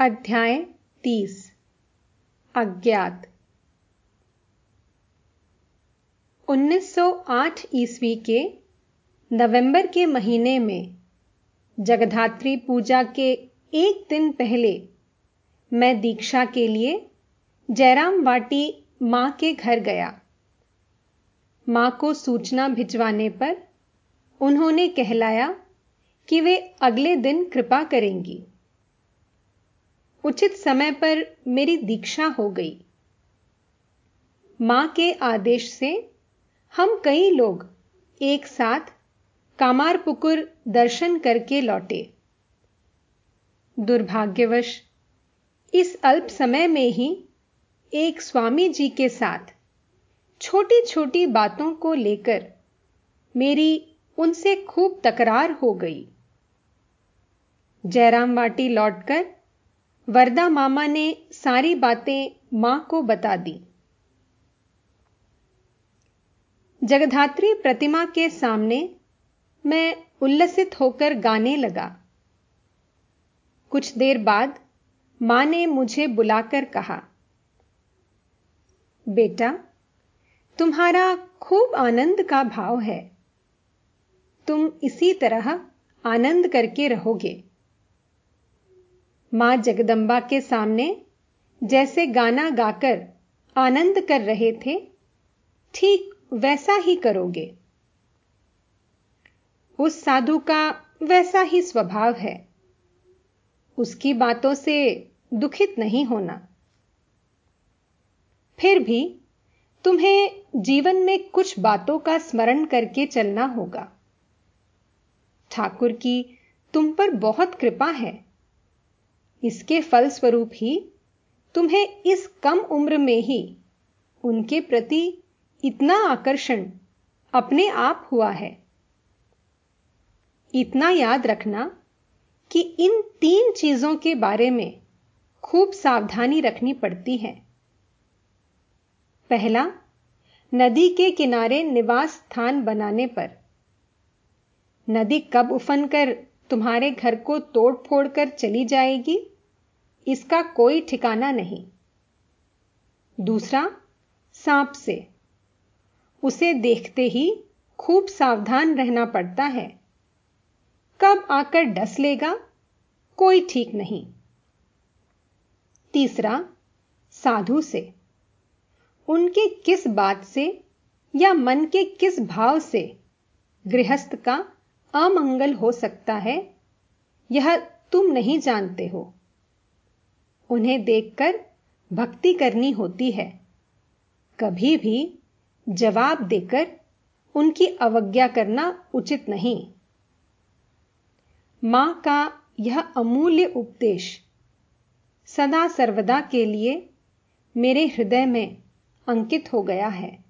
अध्याय तीस। अज्ञात। 1908 ईस्वी के नवंबर के महीने में जगधात्री पूजा के एक दिन पहले मैं दीक्षा के लिए जयराम वाटी माँ के घर गया। माँ को सूचना भिजवाने पर उन्होंने कहलाया कि वे अगले दिन कृपा करेंगी। उचित समय पर मेरी दीक्षा हो गई। माँ के आदेश से हम कई लोग एक साथ कामारपुकुर दर्शन करके लौटे। दुर्भाग्यवश, इस अल्प समय में ही एक स्वामी जी के साथ छोटी छोटी बातों को लेकर मेरी उनसे खूब तकरार हो गई। जयराम वाटी लौटकर वरदा मामा ने सारी बातें माँ को बता दी। जगधात्री प्रतिमा के सामने मैं उल्लसित होकर गाने लगा। कुछ देर बाद माँ ने मुझे बुलाकर कहा, बेटा, तुम्हारा खूब आनंद का भाव है। तुम इसी तरह आनंद करके रहोगे। माँ जगदंबा के सामने जैसे गाना गाकर आनंद कर रहे थे, ठीक वैसा ही करोगे। उस साधु का वैसा ही स्वभाव है। उसकी बातों से दुखित नहीं होना। फिर भी तुम्हें जीवन में कुछ बातों का स्मरण करके चलना होगा। ठाकुर की तुम पर बहुत कृपा है। इसके फलस्वरूप ही तुम्हें इस कम उम्र में ही उनके प्रति इतना आकर्षण अपने आप हुआ है। इतना याद रखना कि इन तीन चीज़ों के बारे में खूब सावधानी रखनी पड़ती है। पहला, नदी के किनारे निवास स्थान बनाने पर। नदी कब उफन कर तुम्हारे घर को तोड़ फोड़ कर चली जाएगी? इसका कोई ठिकाना नहीं। दूसरा, सांप से। उसे देखते ही खूब सावधान रहना पड़ता है। कब आकर डस लेगा, कोई ठीक नहीं। तीसरा, साधु से। उनके किस बात से या मन के किस भाव से गृहस्थ का अमंगल हो सकता है, यह तुम नहीं जानते हो। उन्हें देखकर भक्ति करनी होती है। कभी भी जवाब देकर उनकी अवज्ञा करना उचित नहीं। माँ का यह अमूल्य उपदेश सदा सर्वदा के लिए मेरे हृदय में अंकित हो गया है।